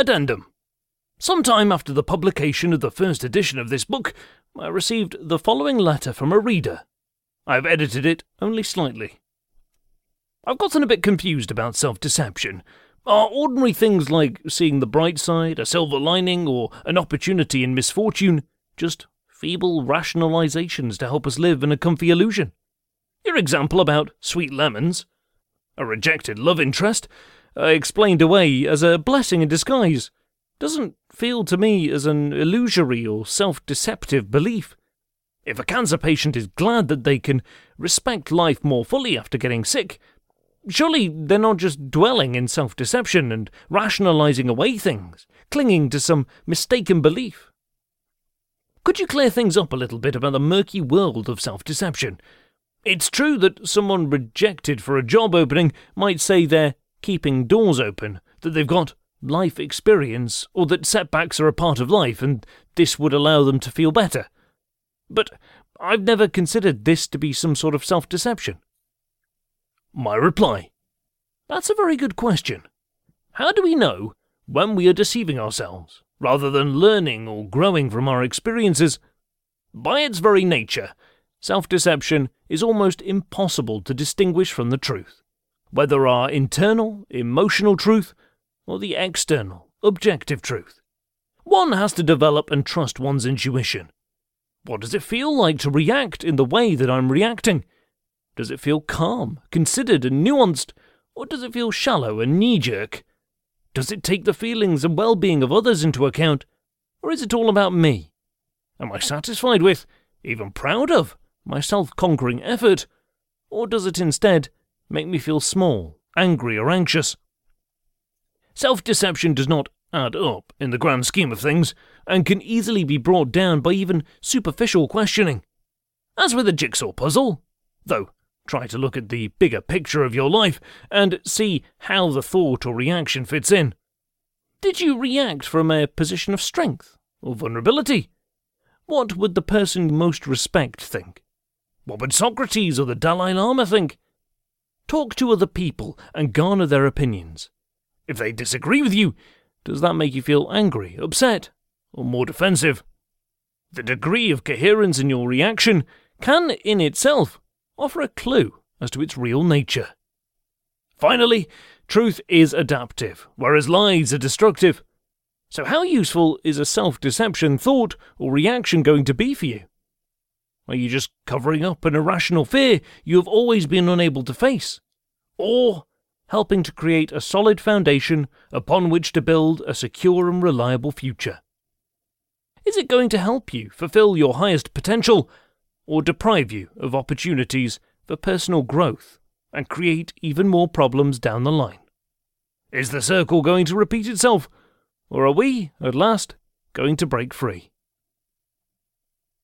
Addendum. Sometime after the publication of the first edition of this book, I received the following letter from a reader. I have edited it only slightly. I've gotten a bit confused about self deception. Are ordinary things like seeing the bright side, a silver lining, or an opportunity in misfortune just feeble rationalizations to help us live in a comfy illusion? Your example about sweet lemons, a rejected love interest, Uh, explained away as a blessing in disguise, doesn't feel to me as an illusory or self deceptive belief. If a cancer patient is glad that they can respect life more fully after getting sick, surely they're not just dwelling in self deception and rationalizing away things, clinging to some mistaken belief. Could you clear things up a little bit about the murky world of self deception? It's true that someone rejected for a job opening might say they're keeping doors open, that they've got life experience, or that setbacks are a part of life and this would allow them to feel better. But I've never considered this to be some sort of self deception. My reply That's a very good question. How do we know when we are deceiving ourselves, rather than learning or growing from our experiences? By its very nature, self deception is almost impossible to distinguish from the truth, whether our internal, emotional truth or the external, objective truth. One has to develop and trust one's intuition. What does it feel like to react in the way that I'm reacting? Does it feel calm, considered, and nuanced, or does it feel shallow and knee jerk? Does it take the feelings and well being of others into account, or is it all about me? Am I satisfied with, even proud of, my self conquering effort? Or does it instead make me feel small, angry, or anxious? Self deception does not add up in the grand scheme of things, and can easily be brought down by even superficial questioning. As with a jigsaw puzzle, though, try to look at the bigger picture of your life and see how the thought or reaction fits in. Did you react from a position of strength or vulnerability? What would the person most respect think? What would Socrates or the Dalai Lama think? Talk to other people and garner their opinions. If they disagree with you, does that make you feel angry, upset, or more defensive? The degree of coherence in your reaction can, in itself, offer a clue as to its real nature. Finally, truth is adaptive, whereas lies are destructive. So, how useful is a self deception thought or reaction going to be for you? Are you just covering up an irrational fear you have always been unable to face? Or helping to create a solid foundation upon which to build a secure and reliable future? Is it going to help you fulfill your highest potential or deprive you of opportunities for personal growth and create even more problems down the line? Is the circle going to repeat itself, or are we, at last, going to break free?